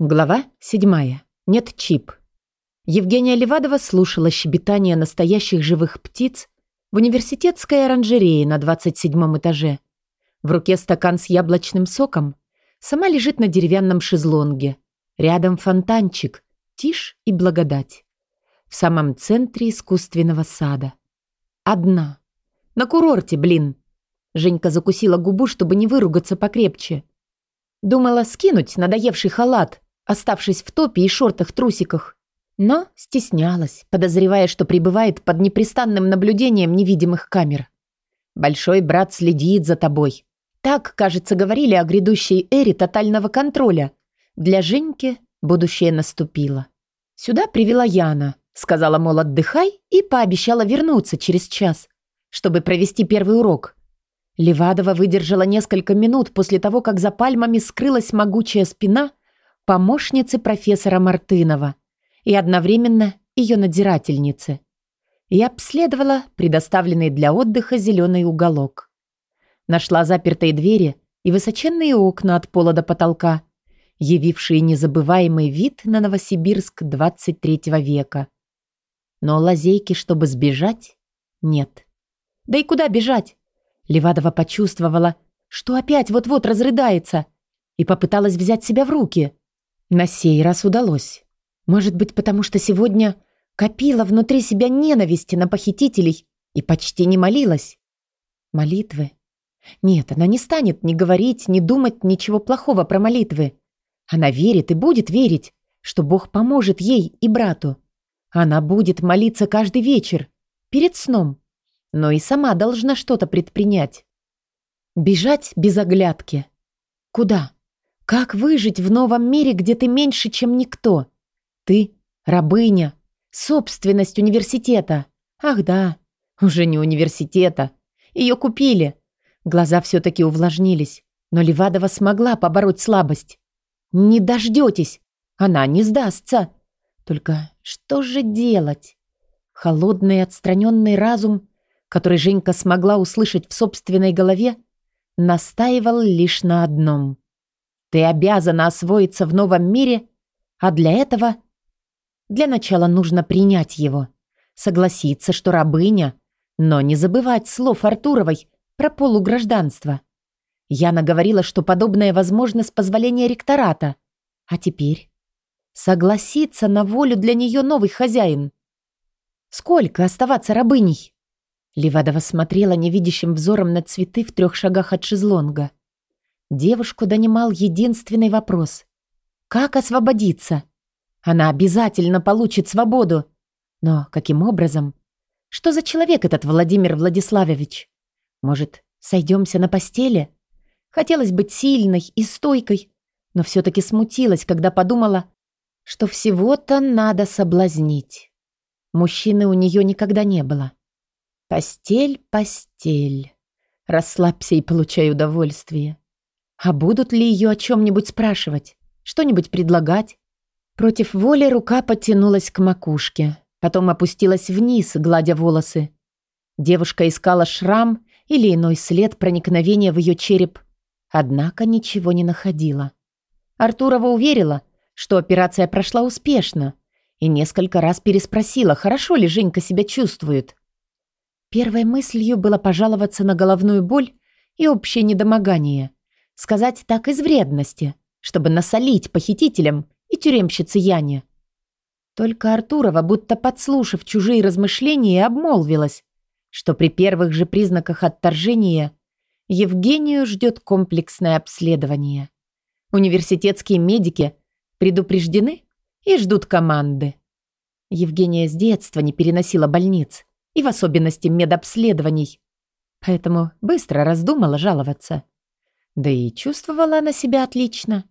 Глава седьмая. Нет чип. Евгения Левадова слушала щебетание настоящих живых птиц в университетской оранжерее на 27 этаже. В руке стакан с яблочным соком. Сама лежит на деревянном шезлонге. Рядом фонтанчик, тишь и благодать. В самом центре искусственного сада. Одна. На курорте, блин. Женька закусила губу, чтобы не выругаться покрепче. Думала скинуть надоевший халат, оставшись в топе и шортах-трусиках. Но стеснялась, подозревая, что пребывает под непрестанным наблюдением невидимых камер. «Большой брат следит за тобой». Так, кажется, говорили о грядущей эре тотального контроля. Для Женьки будущее наступило. «Сюда привела Яна», сказала, мол, отдыхай, и пообещала вернуться через час, чтобы провести первый урок. Левадова выдержала несколько минут после того, как за пальмами скрылась могучая спина помощницы профессора Мартынова и одновременно ее надзирательницы. И обследовала предоставленный для отдыха зеленый уголок. Нашла запертые двери и высоченные окна от пола до потолка, явившие незабываемый вид на Новосибирск 23 века. Но лазейки, чтобы сбежать, нет. Да и куда бежать? Левадова почувствовала, что опять вот-вот разрыдается, и попыталась взять себя в руки. На сей раз удалось. Может быть, потому что сегодня копила внутри себя ненависти на похитителей и почти не молилась. Молитвы? Нет, она не станет ни говорить, ни думать ничего плохого про молитвы. Она верит и будет верить, что Бог поможет ей и брату. Она будет молиться каждый вечер, перед сном, но и сама должна что-то предпринять. Бежать без оглядки. Куда? Как выжить в новом мире, где ты меньше, чем никто? Ты — рабыня, собственность университета. Ах да, уже не университета. Ее купили. Глаза все-таки увлажнились, но Левадова смогла побороть слабость. Не дождетесь, она не сдастся. Только что же делать? Холодный отстраненный разум, который Женька смогла услышать в собственной голове, настаивал лишь на одном. Ты обязана освоиться в новом мире, а для этого... Для начала нужно принять его, согласиться, что рабыня, но не забывать слов Артуровой про полугражданство. Яна говорила, что подобное возможно с позволения ректората. А теперь? Согласиться на волю для нее новый хозяин. Сколько оставаться рабыней? Левадова смотрела невидящим взором на цветы в трех шагах от шезлонга. Девушку донимал единственный вопрос. Как освободиться? Она обязательно получит свободу. Но каким образом? Что за человек этот Владимир Владиславович? Может, сойдемся на постели? Хотелось быть сильной и стойкой, но все-таки смутилась, когда подумала, что всего-то надо соблазнить. Мужчины у нее никогда не было. Постель, постель. Расслабься и получай удовольствие. А будут ли ее о чем-нибудь спрашивать? Что-нибудь предлагать? Против воли рука подтянулась к макушке. Потом опустилась вниз, гладя волосы. Девушка искала шрам или иной след проникновения в ее череп. Однако ничего не находила. Артурова уверила, что операция прошла успешно, и несколько раз переспросила, хорошо ли Женька себя чувствует. Первой мыслью было пожаловаться на головную боль и общее недомогание – Сказать так из вредности, чтобы насолить похитителям и тюремщице Яне. Только Артурова, будто подслушав чужие размышления, обмолвилась, что при первых же признаках отторжения Евгению ждет комплексное обследование. Университетские медики предупреждены и ждут команды. Евгения с детства не переносила больниц, и в особенности медобследований, поэтому быстро раздумала жаловаться. Да и чувствовала она себя отлично.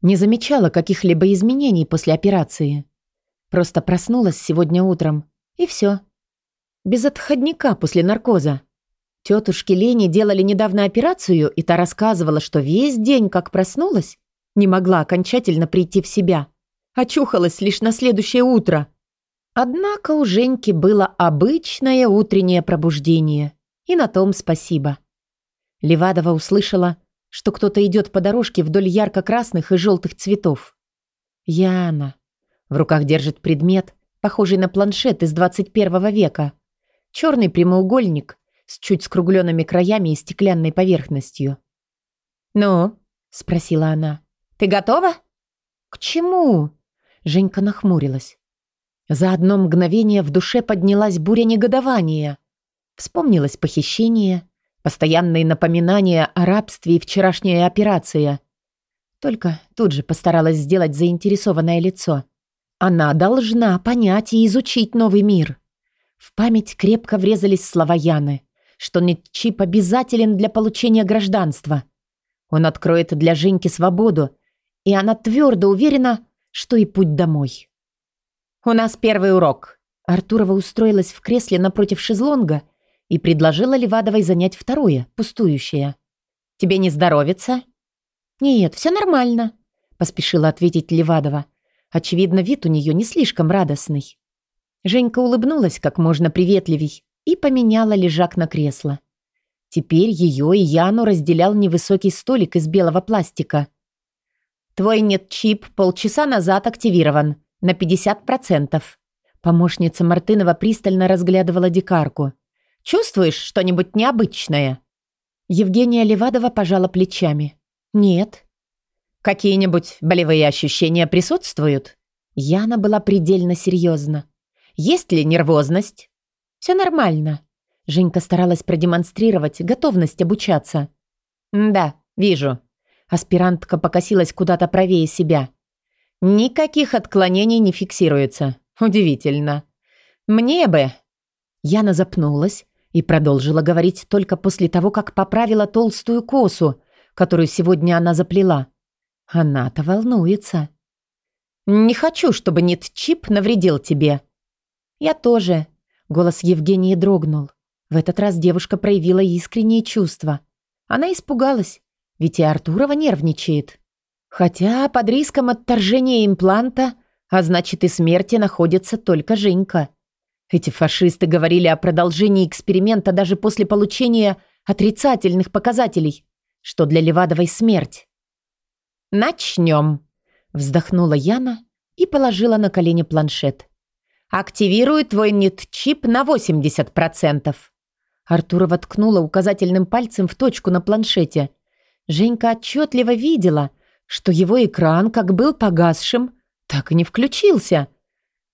Не замечала каких-либо изменений после операции. Просто проснулась сегодня утром, и все. Без отходника после наркоза. Тетушки Лени делали недавно операцию, и та рассказывала, что весь день, как проснулась, не могла окончательно прийти в себя. Очухалась лишь на следующее утро. Однако у Женьки было обычное утреннее пробуждение. И на том спасибо. Левадова услышала, что кто-то идет по дорожке вдоль ярко-красных и желтых цветов. Яна. В руках держит предмет, похожий на планшет из 21 века. Черный прямоугольник с чуть скругленными краями и стеклянной поверхностью. «Ну?» – спросила она. «Ты готова?» «К чему?» Женька нахмурилась. За одно мгновение в душе поднялась буря негодования. Вспомнилось похищение, постоянные напоминания о рабстве и вчерашняя операция. Только тут же постаралась сделать заинтересованное лицо. Она должна понять и изучить новый мир. В память крепко врезались слова Яны, что Нетчип обязателен для получения гражданства. Он откроет для Женьки свободу, и она твердо уверена, что и путь домой. «У нас первый урок». Артурова устроилась в кресле напротив шезлонга и предложила Левадовой занять второе, пустующее. «Тебе не здоровится?» «Нет, все нормально», — поспешила ответить Левадова. Очевидно, вид у нее не слишком радостный. Женька улыбнулась как можно приветливей и поменяла лежак на кресло. Теперь ее и Яну разделял невысокий столик из белого пластика. «Твой нет-чип полчаса назад активирован. На 50%. Помощница Мартынова пристально разглядывала дикарку. «Чувствуешь что-нибудь необычное?» Евгения Левадова пожала плечами. «Нет». «Какие-нибудь болевые ощущения присутствуют?» Яна была предельно серьезна. «Есть ли нервозность?» «Все нормально». Женька старалась продемонстрировать готовность обучаться. «Да, вижу». Аспирантка покосилась куда-то правее себя. Никаких отклонений не фиксируется. Удивительно. Мне бы... Яна запнулась и продолжила говорить только после того, как поправила толстую косу, которую сегодня она заплела. Она-то волнуется. «Не хочу, чтобы нет-чип навредил тебе». «Я тоже». Голос Евгении дрогнул. В этот раз девушка проявила искренние чувства. Она испугалась, ведь и Артурова нервничает. Хотя под риском отторжения импланта, а значит и смерти, находится только Женька. Эти фашисты говорили о продолжении эксперимента даже после получения отрицательных показателей, что для Левадовой смерть. «Начнем», — вздохнула Яна и положила на колени планшет. «Активирую твой нет-чип на 80%. Артурова ткнула указательным пальцем в точку на планшете. Женька отчетливо видела — что его экран как был погасшим, так и не включился.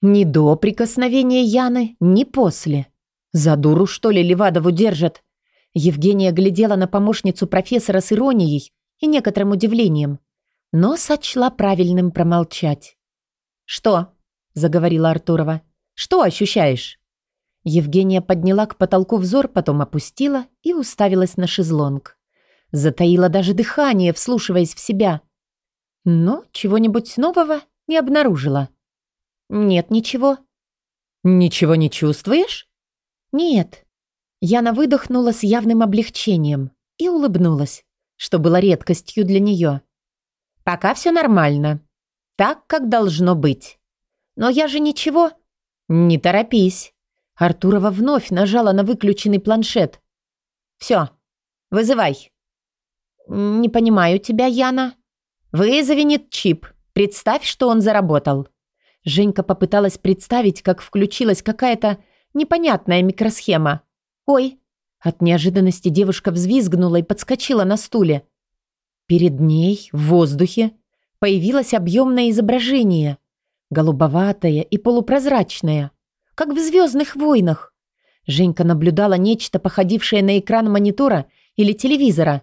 Ни до прикосновения Яны, ни после. За дуру, что ли, Левадову держат? Евгения глядела на помощницу профессора с иронией и некоторым удивлением, но сочла правильным промолчать. «Что?» – заговорила Артурова. «Что ощущаешь?» Евгения подняла к потолку взор, потом опустила и уставилась на шезлонг. Затаила даже дыхание, вслушиваясь в себя. Но чего-нибудь нового не обнаружила. Нет ничего. Ничего не чувствуешь? Нет. Яна выдохнула с явным облегчением и улыбнулась, что было редкостью для нее. Пока все нормально. Так, как должно быть. Но я же ничего. Не торопись. Артурова вновь нажала на выключенный планшет. Все, вызывай. Не понимаю тебя, Яна. «Вызови чип. Представь, что он заработал». Женька попыталась представить, как включилась какая-то непонятная микросхема. «Ой!» От неожиданности девушка взвизгнула и подскочила на стуле. Перед ней, в воздухе, появилось объемное изображение. Голубоватое и полупрозрачное, как в «Звездных войнах». Женька наблюдала нечто, походившее на экран монитора или телевизора.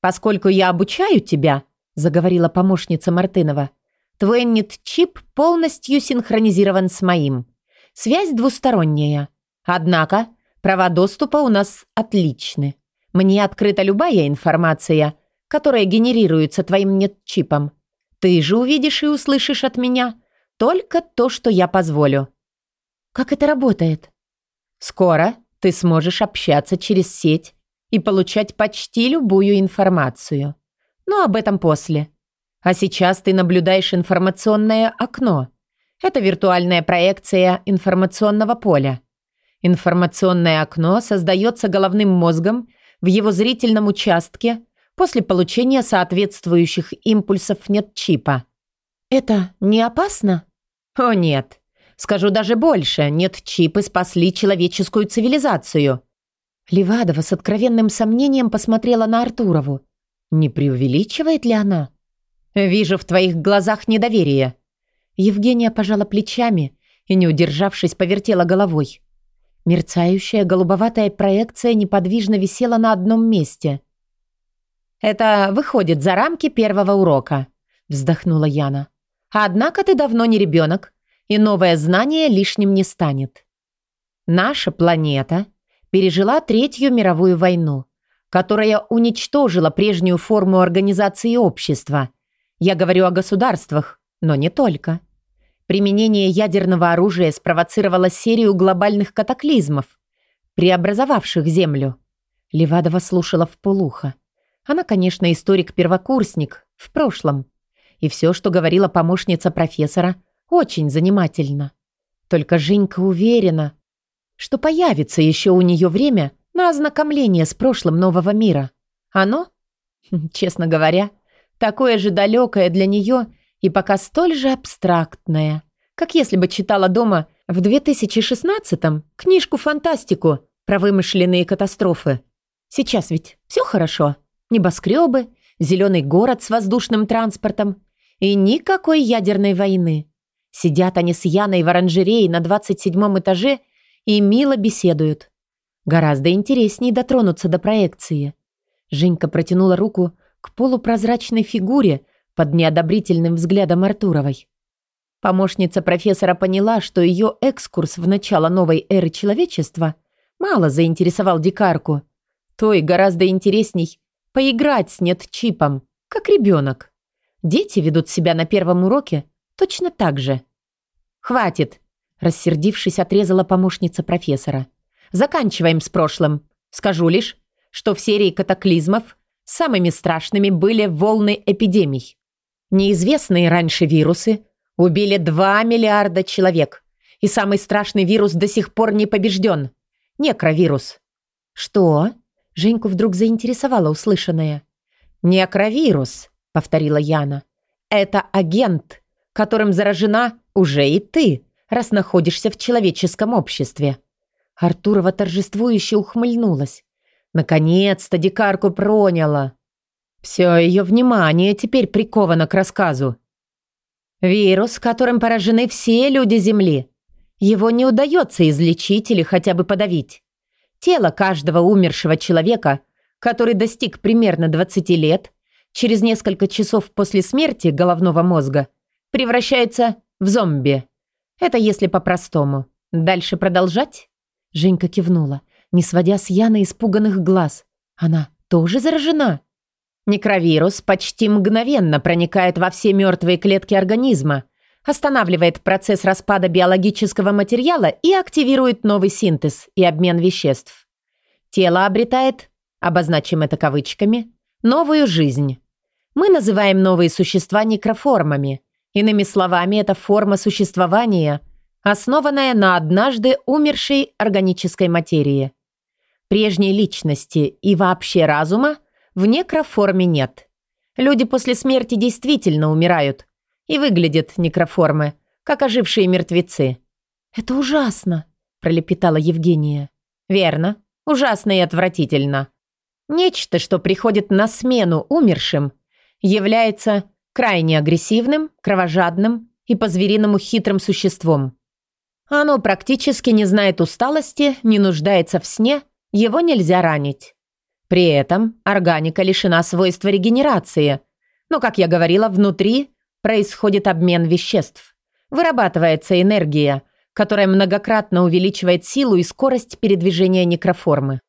«Поскольку я обучаю тебя», заговорила помощница Мартынова. «Твой нет-чип полностью синхронизирован с моим. Связь двусторонняя. Однако права доступа у нас отличны. Мне открыта любая информация, которая генерируется твоим нет-чипом. Ты же увидишь и услышишь от меня только то, что я позволю». «Как это работает?» «Скоро ты сможешь общаться через сеть и получать почти любую информацию. Но об этом после. А сейчас ты наблюдаешь информационное окно. Это виртуальная проекция информационного поля. Информационное окно создается головным мозгом в его зрительном участке после получения соответствующих импульсов нет чипа. «Это не опасно?» «О нет. Скажу даже больше. Нет, чипы спасли человеческую цивилизацию». Левадова с откровенным сомнением посмотрела на Артурову. Не преувеличивает ли она? «Вижу в твоих глазах недоверие». Евгения пожала плечами и, не удержавшись, повертела головой. Мерцающая голубоватая проекция неподвижно висела на одном месте. «Это выходит за рамки первого урока», — вздохнула Яна. «Однако ты давно не ребенок, и новое знание лишним не станет. Наша планета пережила Третью мировую войну, которая уничтожила прежнюю форму организации общества. Я говорю о государствах, но не только. Применение ядерного оружия спровоцировало серию глобальных катаклизмов, преобразовавших Землю. Левадова слушала полухо. Она, конечно, историк-первокурсник, в прошлом. И все, что говорила помощница профессора, очень занимательно. Только Женька уверена, что появится еще у нее время на ознакомление с прошлым нового мира. Оно, честно говоря, такое же далекое для нее и пока столь же абстрактное, как если бы читала дома в 2016-м книжку-фантастику про вымышленные катастрофы. Сейчас ведь все хорошо. Небоскребы, зеленый город с воздушным транспортом и никакой ядерной войны. Сидят они с Яной в оранжерее на 27 этаже и мило беседуют. Гораздо интереснее дотронуться до проекции. Женька протянула руку к полупрозрачной фигуре под неодобрительным взглядом Артуровой. Помощница профессора поняла, что ее экскурс в начало новой эры человечества мало заинтересовал дикарку. Той гораздо интересней Поиграть с нет-чипом, как ребенок. Дети ведут себя на первом уроке точно так же. «Хватит!» – рассердившись, отрезала помощница профессора. «Заканчиваем с прошлым. Скажу лишь, что в серии катаклизмов самыми страшными были волны эпидемий. Неизвестные раньше вирусы убили 2 миллиарда человек. И самый страшный вирус до сих пор не побежден. Некровирус. Что? Женьку вдруг заинтересовало услышанное. «Некровирус», — повторила Яна. «Это агент, которым заражена уже и ты, раз находишься в человеческом обществе». Артурова торжествующе ухмыльнулась. Наконец-то дикарку проняла. Все ее внимание теперь приковано к рассказу. Вирус, которым поражены все люди Земли. Его не удается излечить или хотя бы подавить. Тело каждого умершего человека, который достиг примерно 20 лет, через несколько часов после смерти головного мозга, превращается в зомби. Это если по-простому. Дальше продолжать? Женька кивнула, не сводя с Яны испуганных глаз. Она тоже заражена? Некровирус почти мгновенно проникает во все мертвые клетки организма, останавливает процесс распада биологического материала и активирует новый синтез и обмен веществ. Тело обретает, обозначим это кавычками, новую жизнь. Мы называем новые существа некроформами. Иными словами, это форма существования, основанная на однажды умершей органической материи. Прежней личности и вообще разума в некроформе нет. Люди после смерти действительно умирают, и выглядят некроформы, как ожившие мертвецы. «Это ужасно», – пролепетала Евгения. «Верно. Ужасно и отвратительно. Нечто, что приходит на смену умершим, является крайне агрессивным, кровожадным и по-звериному хитрым существом. Оно практически не знает усталости, не нуждается в сне, его нельзя ранить. При этом органика лишена свойства регенерации, но, как я говорила, внутри происходит обмен веществ. Вырабатывается энергия, которая многократно увеличивает силу и скорость передвижения некроформы.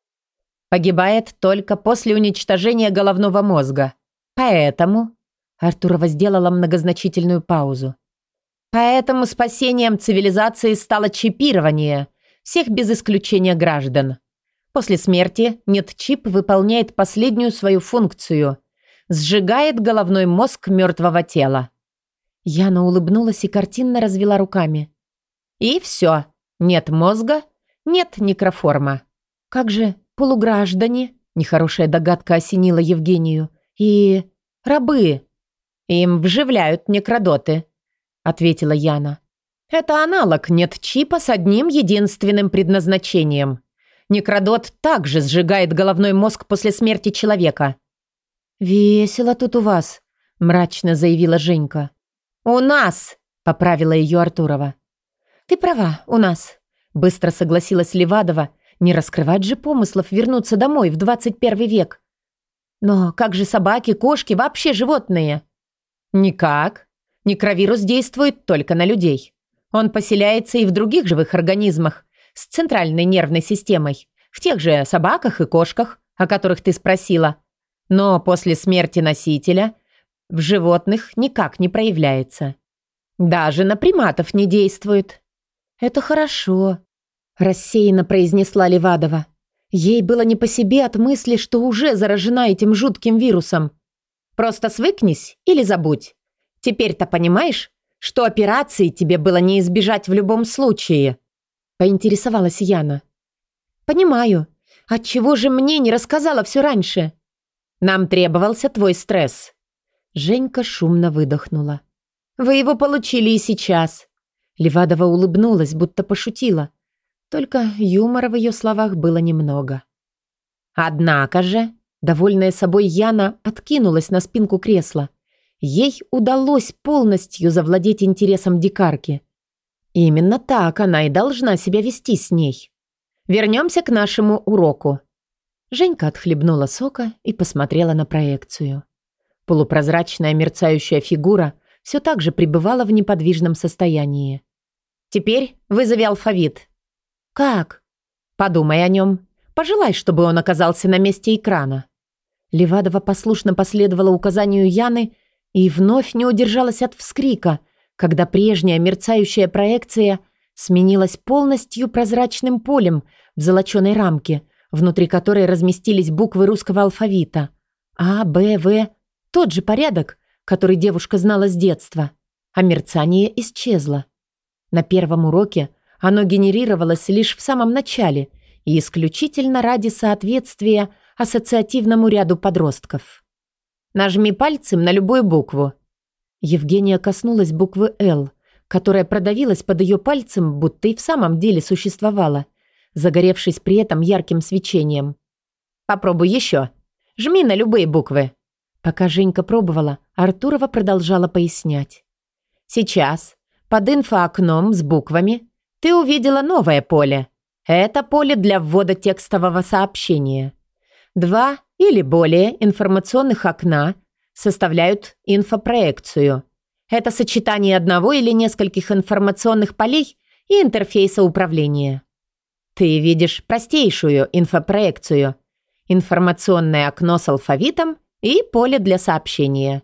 Погибает только после уничтожения головного мозга. Поэтому... Артурова сделала многозначительную паузу. Поэтому спасением цивилизации стало чипирование всех без исключения граждан. После смерти нет-чип выполняет последнюю свою функцию – сжигает головной мозг мертвого тела. Яна улыбнулась и картинно развела руками. И все. Нет мозга, нет некроформа. Как же полуграждане? Нехорошая догадка осенила Евгению. И рабы. Им вживляют некродоты. ответила Яна. Это аналог нет-чипа с одним единственным предназначением. Некродот также сжигает головной мозг после смерти человека. «Весело тут у вас», – мрачно заявила Женька. «У нас», – поправила ее Артурова. «Ты права, у нас», – быстро согласилась Левадова. «Не раскрывать же помыслов вернуться домой в 21 век. Но как же собаки, кошки, вообще животные?» «Никак. Некровирус действует только на людей. Он поселяется и в других живых организмах с центральной нервной системой, в тех же собаках и кошках, о которых ты спросила. Но после смерти носителя в животных никак не проявляется. Даже на приматов не действует. Это хорошо, рассеянно произнесла Левадова. Ей было не по себе от мысли, что уже заражена этим жутким вирусом. Просто свыкнись или забудь. Теперь-то понимаешь, что операции тебе было не избежать в любом случае?» Поинтересовалась Яна. «Понимаю. Отчего же мне не рассказала все раньше?» «Нам требовался твой стресс». Женька шумно выдохнула. «Вы его получили и сейчас». Левадова улыбнулась, будто пошутила. Только юмора в ее словах было немного. Однако же, довольная собой Яна откинулась на спинку кресла. Ей удалось полностью завладеть интересом дикарки. Именно так она и должна себя вести с ней. Вернемся к нашему уроку. Женька отхлебнула сока и посмотрела на проекцию. Полупрозрачная мерцающая фигура все так же пребывала в неподвижном состоянии. «Теперь вызови алфавит». «Как?» «Подумай о нем. Пожелай, чтобы он оказался на месте экрана». Левадова послушно последовала указанию Яны и вновь не удержалась от вскрика, когда прежняя мерцающая проекция сменилась полностью прозрачным полем в золоченой рамке, внутри которой разместились буквы русского алфавита. А, Б, В – тот же порядок, который девушка знала с детства. А мерцание исчезло. На первом уроке оно генерировалось лишь в самом начале и исключительно ради соответствия ассоциативному ряду подростков. Нажми пальцем на любую букву». Евгения коснулась буквы «Л», которая продавилась под ее пальцем, будто и в самом деле существовала, загоревшись при этом ярким свечением. «Попробуй еще. Жми на любые буквы». Пока Женька пробовала, Артурова продолжала пояснять. «Сейчас, под инфоокном с буквами, ты увидела новое поле. Это поле для ввода текстового сообщения. Два или более информационных окна составляют инфопроекцию. Это сочетание одного или нескольких информационных полей и интерфейса управления. Ты видишь простейшую инфопроекцию, информационное окно с алфавитом и поле для сообщения.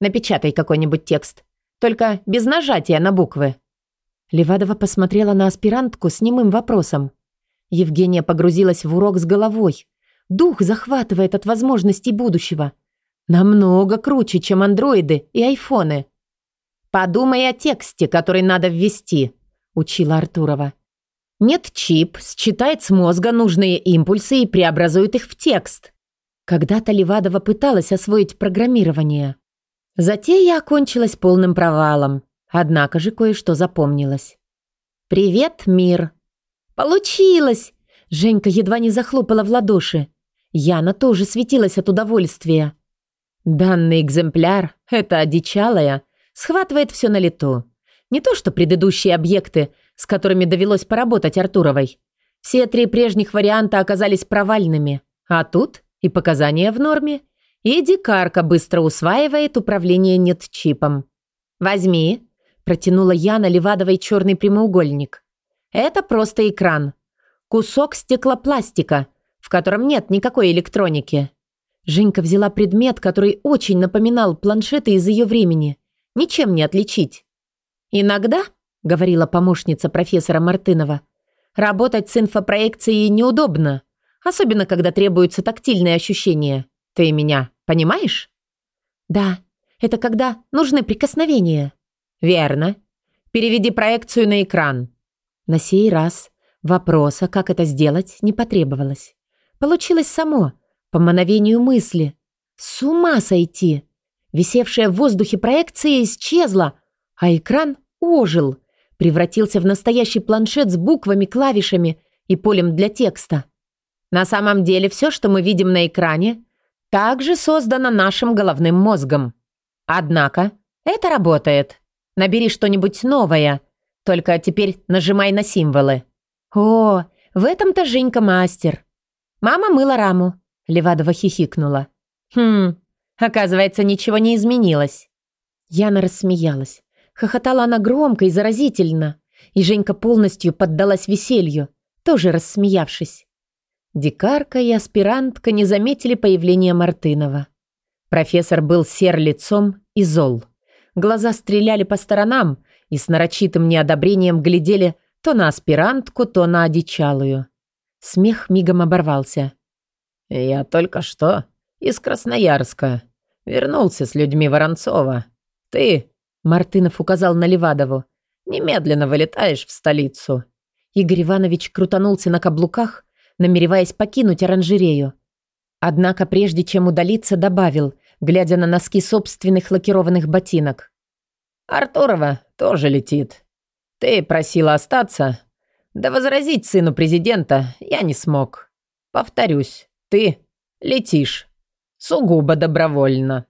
Напечатай какой-нибудь текст, только без нажатия на буквы. Левадова посмотрела на аспирантку с немым вопросом. Евгения погрузилась в урок с головой, Дух захватывает от возможностей будущего. Намного круче, чем андроиды и айфоны. «Подумай о тексте, который надо ввести», – учила Артурова. «Нет чип, считает с мозга нужные импульсы и преобразует их в текст». Когда-то Левадова пыталась освоить программирование. Затея окончилась полным провалом. Однако же кое-что запомнилось. «Привет, мир!» «Получилось!» Женька едва не захлопала в ладоши. Яна тоже светилась от удовольствия. Данный экземпляр, это одичалая, схватывает все на лету. Не то что предыдущие объекты, с которыми довелось поработать Артуровой. Все три прежних варианта оказались провальными. А тут и показания в норме, и дикарка быстро усваивает управление нет-чипом. «Возьми», – протянула Яна Левадовой черный прямоугольник. «Это просто экран. Кусок стеклопластика, в котором нет никакой электроники. Женька взяла предмет, который очень напоминал планшеты из ее времени. Ничем не отличить. «Иногда», — говорила помощница профессора Мартынова, «работать с инфопроекцией неудобно, особенно когда требуются тактильные ощущения. Ты меня понимаешь?» «Да, это когда нужны прикосновения». «Верно. Переведи проекцию на экран». На сей раз вопроса, как это сделать, не потребовалось. Получилось само, по мановению мысли. С ума сойти! Висевшая в воздухе проекция исчезла, А экран ожил, превратился в настоящий планшет с буквами, клавишами и полем для текста. На самом деле все, что мы видим на экране, также создано нашим головным мозгом. Однако это работает. Набери что-нибудь новое, только теперь нажимай на символы. О, в этом-то Женька мастер. Мама мыла раму. Левадова хихикнула. Хм, оказывается, ничего не изменилось. Яна рассмеялась. Хохотала она громко и заразительно. И Женька полностью поддалась веселью, тоже рассмеявшись. Дикарка и аспирантка не заметили появления Мартынова. Профессор был сер лицом и зол. Глаза стреляли по сторонам и с нарочитым неодобрением глядели то на аспирантку, то на одичалую. Смех мигом оборвался. «Я только что из Красноярска. Вернулся с людьми Воронцова. Ты, — Мартынов указал на Левадову, — немедленно вылетаешь в столицу». Игорь Иванович крутанулся на каблуках, намереваясь покинуть оранжерею. Однако прежде чем удалиться, добавил, глядя на носки собственных лакированных ботинок. «Артурова тоже летит. Ты просила остаться. Да возразить сыну президента я не смог. Повторюсь, ты летишь. Сугубо добровольно».